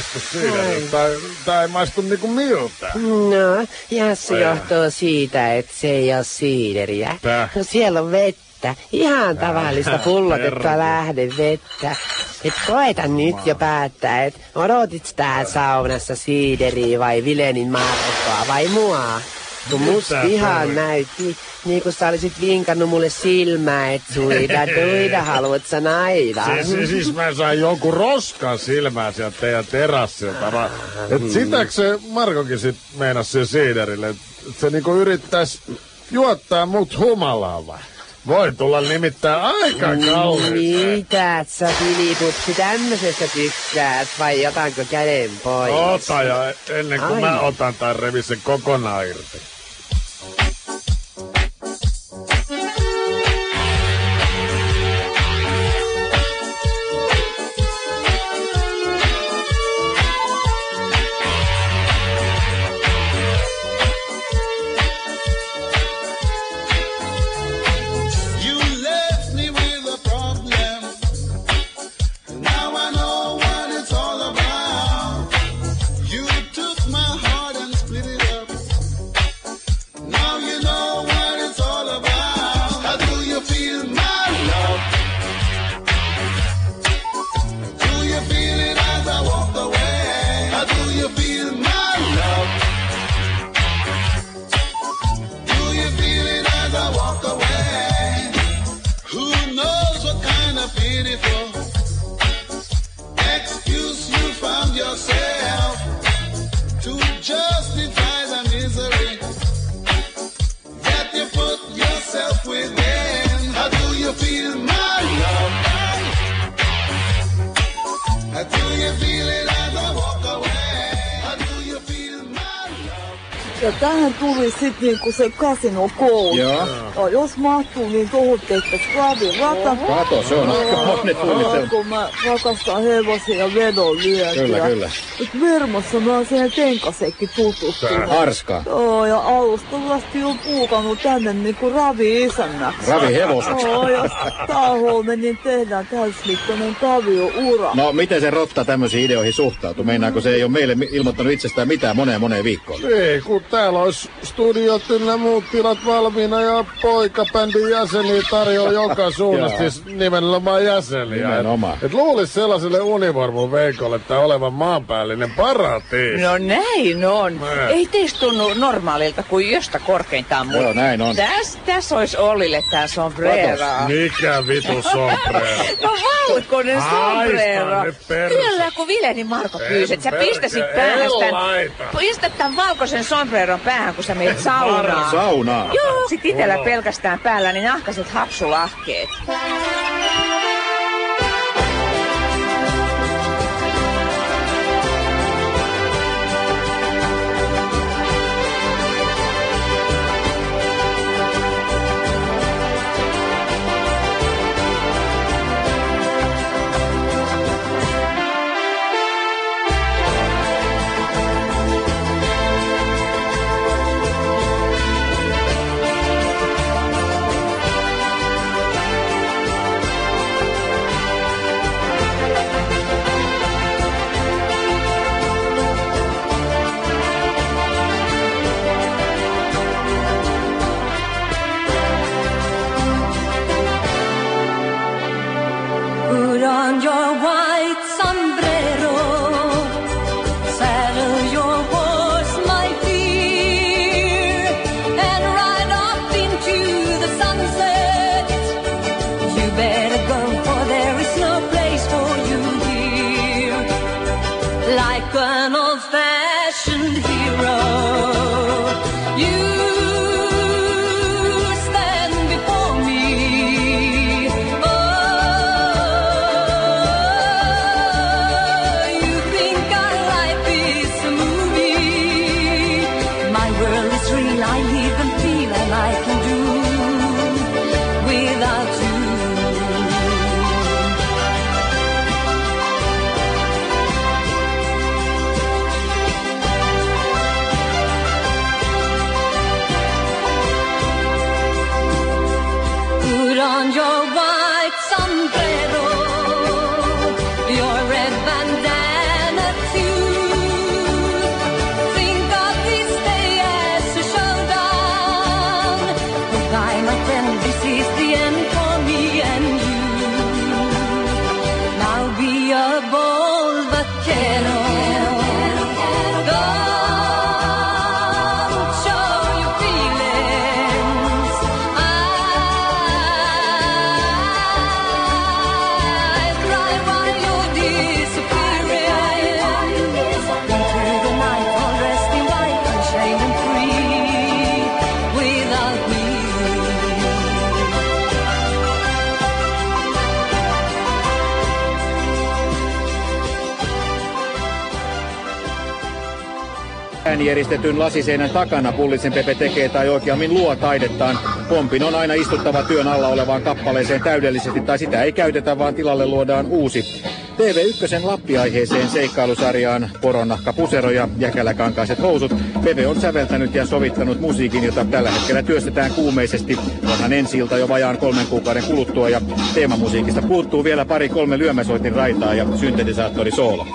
Maistu siitä. Tai, tai maistu niinku miltä. No, Jassu johtuu siitä, että se ei ole siideriä. Tää? No siellä on vettä. Ihan tavallista *laughs* pullotettua Herra. lähdevettä. Et koeta nyt jo päättää, että odotit tää saunassa siideriä vai Vilenin Marokkoa vai mua. Kun musta ihan näytti, niin kuin sä olisit vinkannut mulle silmää, et suida *laughs* duida, haluat sä naida. Siis, siis, siis mä sain jonkun roskan silmään sieltä teidän terassilta. Mä, et sitäks se Markokin sit meinas sen siiderille, että se niinku yrittäis juottaa mut humalaan vai? Voi tulla nimittäin aika kalliiksi. Mitä sä Filiputsi tämmöisestä tykkäät vai otanko käden pois? Ota ja ennen kuin mä Ai. otan tän revisen kokonaan irti. Sitten niinku se Casino Gold. Joo. Ja jos mahtuu, niin tuohon tehtäisiin Ravi rata. Kato, se on aika monen kun mä rakastan hevosia ja vedonlyöntiä. Kyllä, kyllä. Nyt Vermossa mä oon siihen tenkasekin tutustunut. Harskaa. Joo, ja alustavasti on puukannut tänne niinku ravi-isännäksi. Ravihevoseksi. Joo, jos Taaholme, niin tehdään täysmittainen kavio-ura. No, miten se rotta tämmöisiin ideoihin suhtautuu? Meinaako se ei ole meille ilmoittanut itsestään mitään moneen moneen viikkoon? Ei, kun täällä olisi studiot ynnä muut tilat valmiina ja poikabändin jäseniä tarjoaa joka *laughs* suunnasta, siis nimenomaan jäseniä. Nimenomaan. Et, et luulisi sellaiselle univormun veikolle, että olevan maanpäällinen paratiisi. No näin on. Mä. Ei teistä tunnu normaalilta kuin josta korkeintaan Joo, näin on. Täs, täs olisi Ollille tää sombrero. Mikä vitu *laughs* sombrero? No valkoinen sombrero. Kyllä, kun Vileni Marko pyysi, että sä pistäisit päähän pistät tän valkoisen sombreron päähän, kun sä menet saunaan. Saunaa. Joo. Sit itellä pelkästään päällä, niin nahkaset hapsulahkeet. Äänieristetyn lasiseinän takana Pullitsen Pepe tekee tai oikeammin luo taidettaan. Pompin on aina istuttava työn alla olevaan kappaleeseen täydellisesti tai sitä ei käytetä, vaan tilalle luodaan uusi. TV1 Lappi-aiheeseen seikkailusarjaan Poronnahka Pusero ja Jäkäläkankaiset housut. Pepe on säveltänyt ja sovittanut musiikin, jota tällä hetkellä työstetään kuumeisesti. Onhan ensi ilta jo vajaan kolmen kuukauden kuluttua ja teemamusiikista puuttuu vielä pari kolme lyömäsoitin raitaa ja syntetisaattori soolo.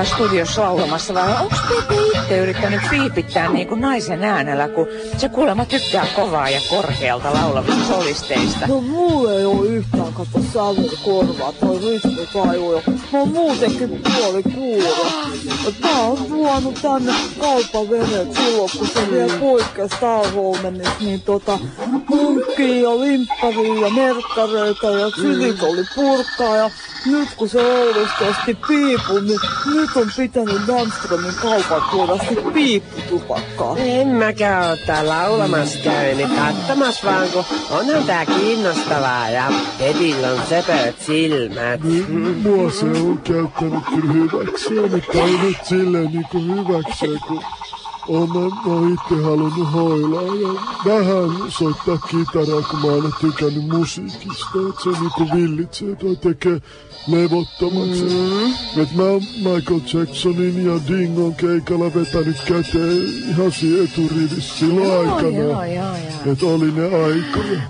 Mitään studiossa laulamassa vai onko Pepe itse yrittänyt piipittää niin kuin naisen äänellä, kun se kuulemma tykkää kovaa ja korkealta laulavista solisteista? No mulla ei oo yhtään kato sävel korvaa toi rytmitaju mä oon muutenkin puoli kuulo. Et mä oon tuonut tänne kaupaveneet silloin, kun se vielä poikkesi Starholmenissa, niin tota munkkii ja limpparia ja merkkareita ja ksilit oli purkkaa ja nyt kun se Oulusta osti piipun, niin nyt on pitänyt Danströmin kaupan tuoda sit piipputupakkaa. En mäkään oo täällä laulamassa käynyt, kattomas vaan, kun onhan tää kiinnostavaa ja Pedillä on söpöt silmät. Mua se on käyttänyt kyllä hyväkseen, mutta ei nyt silleen niinku hyväkseen, kun oon mä, itse halunnut hoilaa ja vähän soittaa kitaraa, kun mä oon aina tykännyt musiikista, että se niinku villitsee tai tekee levottomaksi. Mm. Et mä oon Michael Jacksonin ja Dingon keikalla vetänyt käteen ihan siinä eturivissä silloin Joo, aikana. joo, joo, joo. Et oli ne aikoja.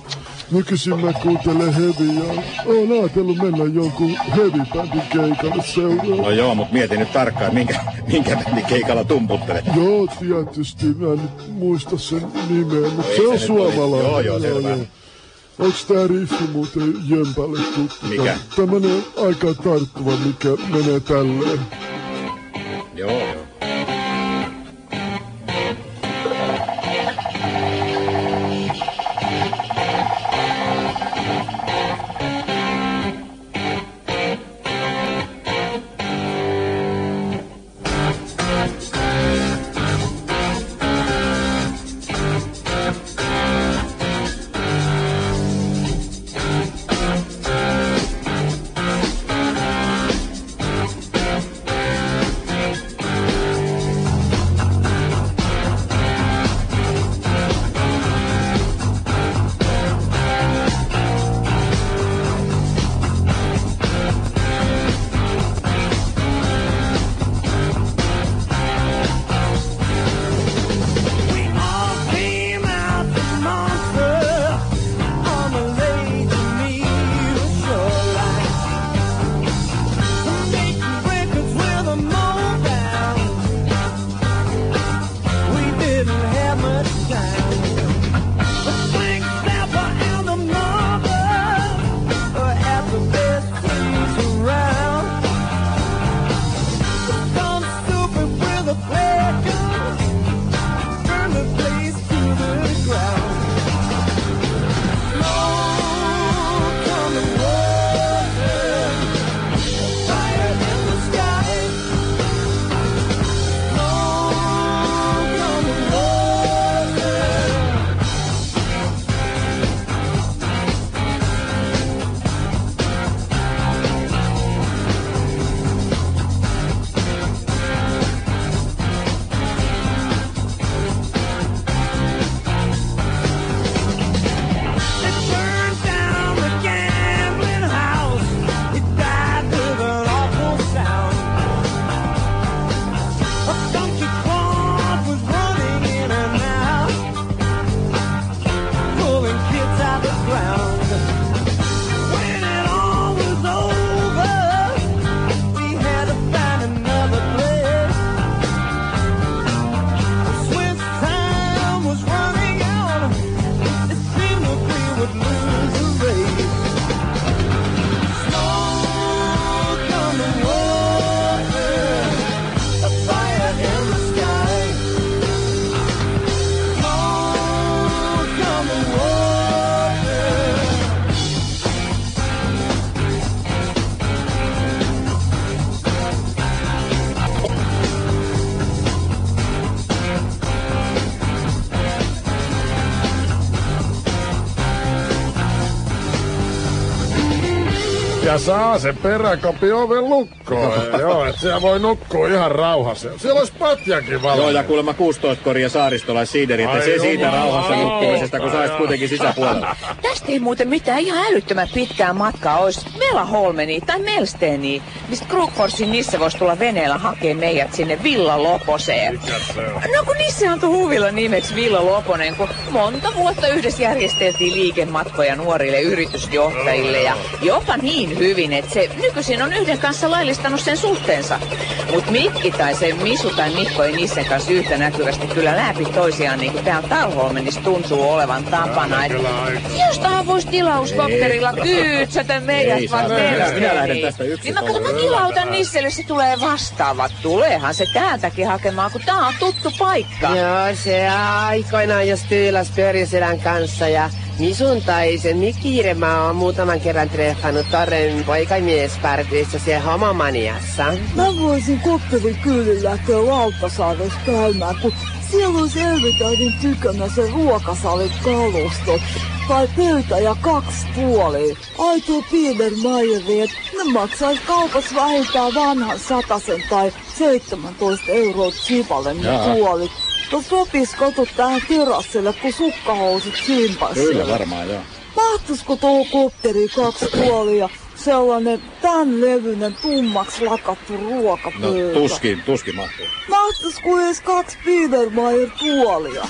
Nykyisin mä kuuntelen heviä. Oon ajatellut mennä jonkun heavy-bändin keikalle seuraamaan. No joo, mutta mietin nyt tarkkaan, minkä, minkä bändin keikalla tumputtelet. Joo, tietysti. Mä en nyt muista sen nimeä, mutta se on suomalainen. Joo, joo, selvä. Onks tää riffi muuten Jömpälle tuttu? Mikä? Tämmönen aika tarttuva, mikä menee tälleen. Joo, joo. Saa se peräkopi oven lukkoon. *laughs* Joo, et siellä voi nukkua ihan rauhassa. Siellä olisi patjakin valmiina. Joo, ja kuulemma 16 koria saaristolaissiideri, että se siitä jumala. rauhassa nukkumisesta, kun saisit kuitenkin sisäpuolella. Tästä ei muuten mitään ihan älyttömän pitkää matkaa olisi Melaholmeni tai Melsteeniin, mistä Krugforsin Nisse voisi tulla veneellä hakea meidät sinne Villa Loposeen. No kun Nisse antoi huvilla nimeksi Villa Loponen, kun monta vuotta yhdessä järjesteltiin liikematkoja nuorille yritysjohtajille ja jopa niin hyvin, että se nykyisin on yhden kanssa laillista vahvistanut sen suhteensa. Mut Mikki tai se Misu tai Mikko ei niissä kanssa yhtä näkyvästi kyllä läpi toisiaan niin kuin täällä Talholmenissa tuntuu olevan tapana. Et jostahan voisi tilauskopterilla kyytsätä meidät Ei vaan. Minä lähden tästä yksin Niin mä kato, mä tilautan Nisselle, se tulee vastaava. Tuleehan se täältäkin hakemaan, kun tää on tuttu paikka. Joo, se aikoinaan jos tyyläs Pörjöselän kanssa ja Misun tai mä oon muutaman kerran treffannut Torren poikamiespartissa siellä homomaniassa. Mä voisin kopterin kyllä lähteä Lauttasaaressa käymään, kun siellä on Elvitäidin tykönä se ruokasalin kalusto. Tai pöytä ja kaksi puolia. Aito Biedermeieri, et ne maksais kaupassa vähintään vanhan satasen tai 17 euroa chipalen Jaa. puolit. No kato tähän terassille, kun sukkahousut simpas. Kyllä varmaan, joo. Mahtuisiko tuo kopteri kaksi puolia? Sellainen tän levyinen tummaks lakattu No ruokapöytä. tuskin, tuskin mahtuu. Mahtuisiko edes kaksi Biedermeier tuolia?